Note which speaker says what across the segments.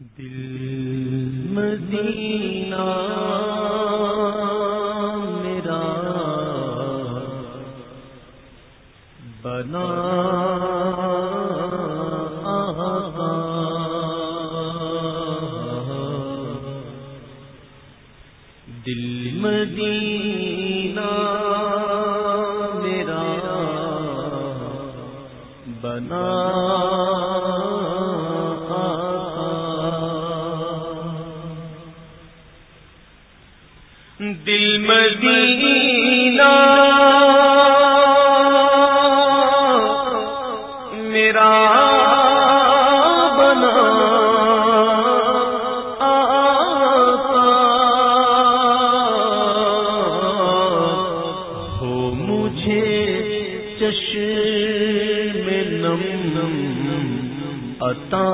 Speaker 1: دل مدینہ میرا بنا دل مدینہ میرا بنا مدینہ۔ میرا بنا ہو مجھے چشم نم نم عطا۔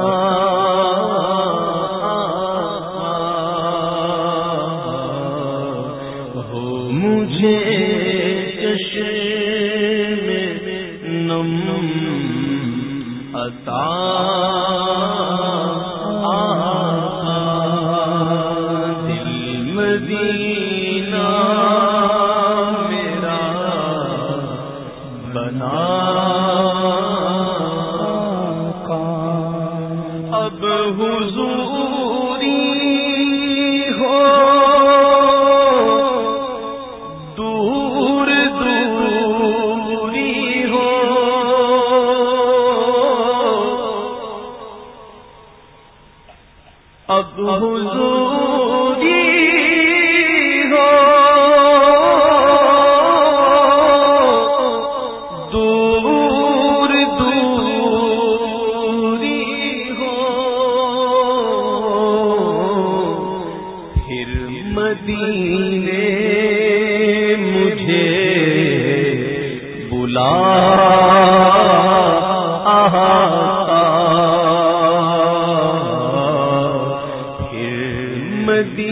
Speaker 1: کسی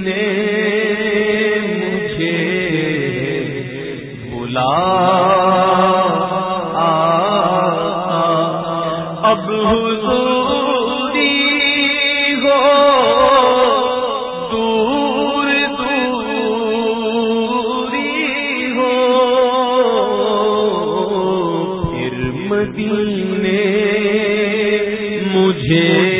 Speaker 1: نے مجھے بلا اب حضوری ہو دور دوری ہو۔ پھر مدینے مجھے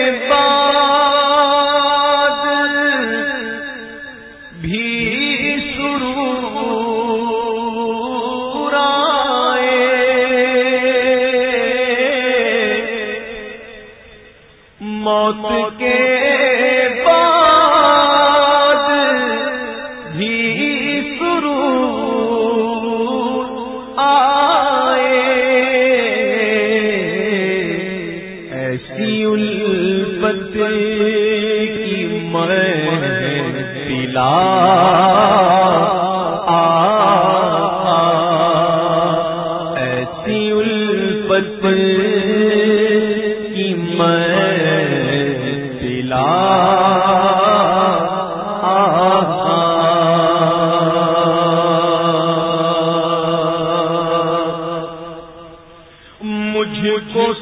Speaker 1: کو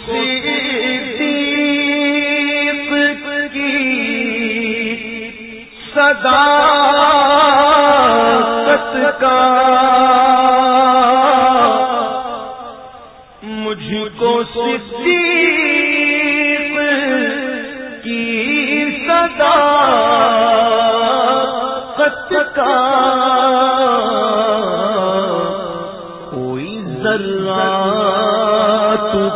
Speaker 1: کی صدا کا مجھ کو سی کی صدا کا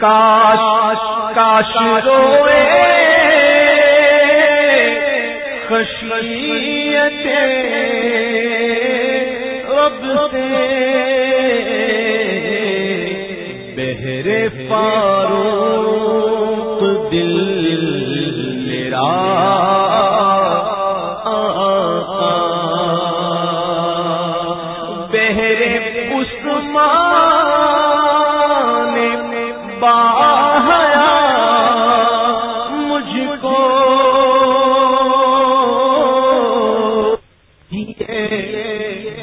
Speaker 1: کاش کاش روئے خشیت رب سے بہرے فاروق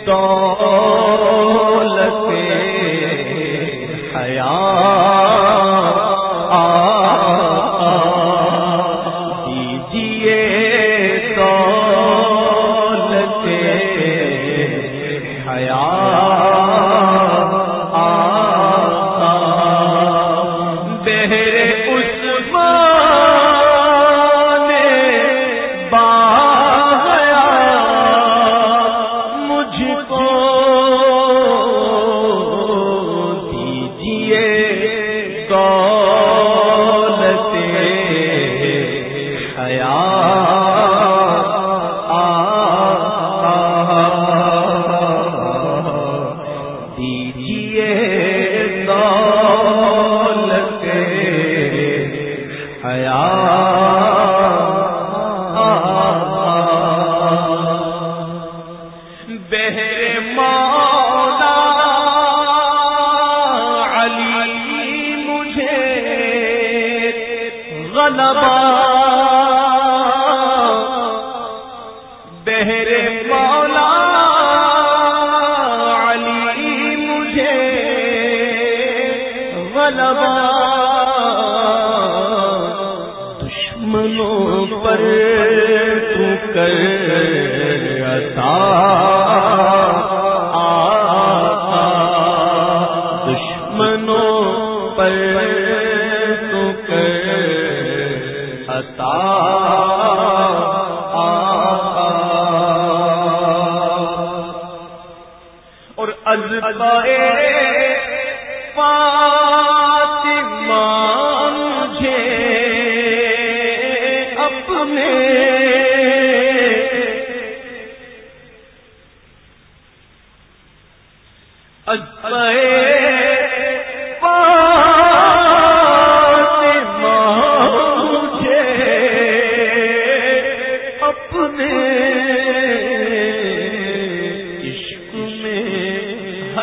Speaker 1: تو دونوں پر تو کر عطا آقا۔ اور ازبائے پاک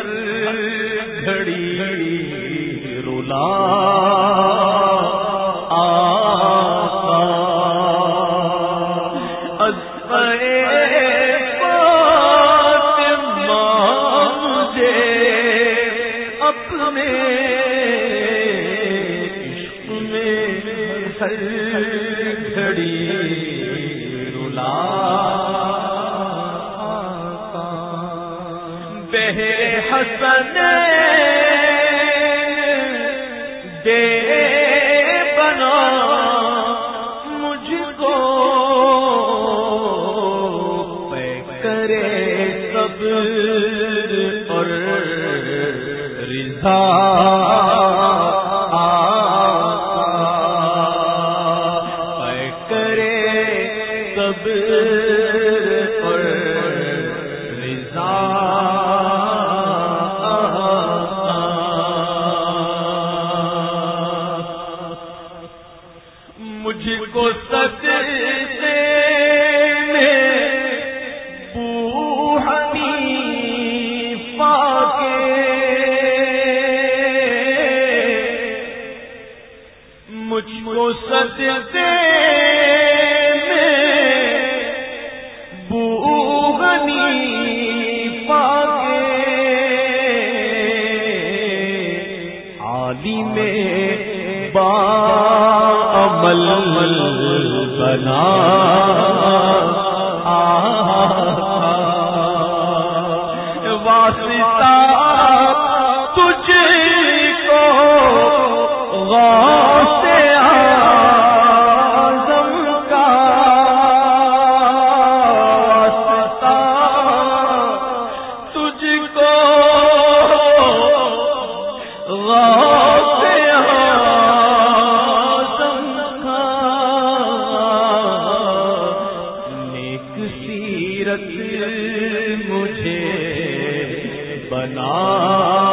Speaker 1: ہر گھڑی رولا اپنے عشق میں گھڑی رولا حسن دے بنا مجھ کو پے کرے سب پر رضا کرے سب مجھ کو سجدے میں بوغنی پاگے عالی میں با عمل بنا۔ بنا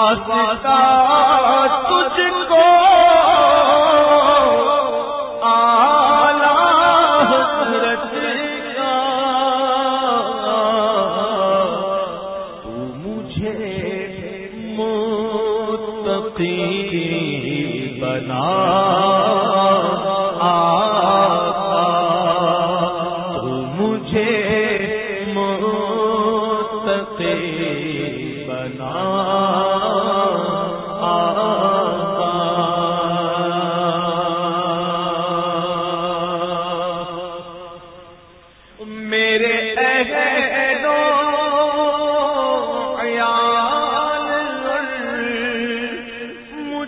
Speaker 1: واسطہ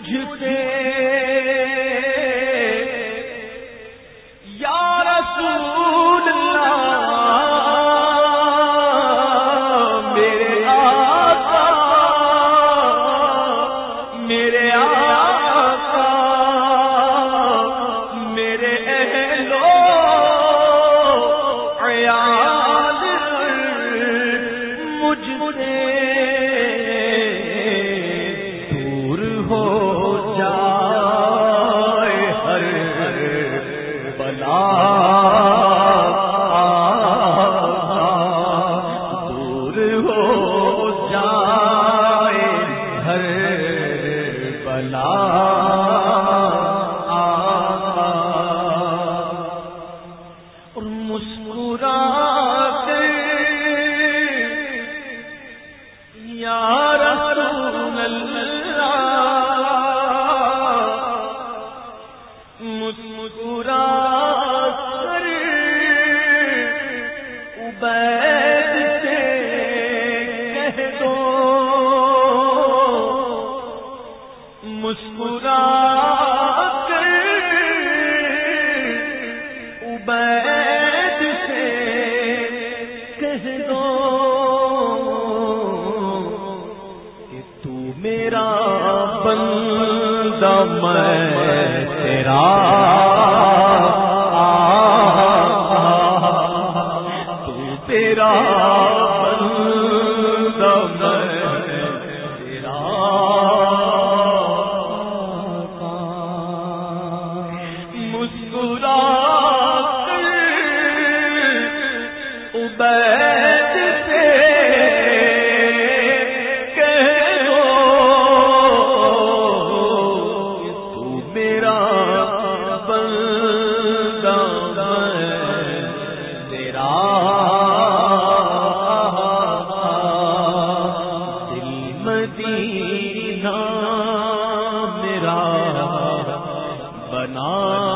Speaker 1: مجھ سے میں تیرا تو تیرا مسکرا بنا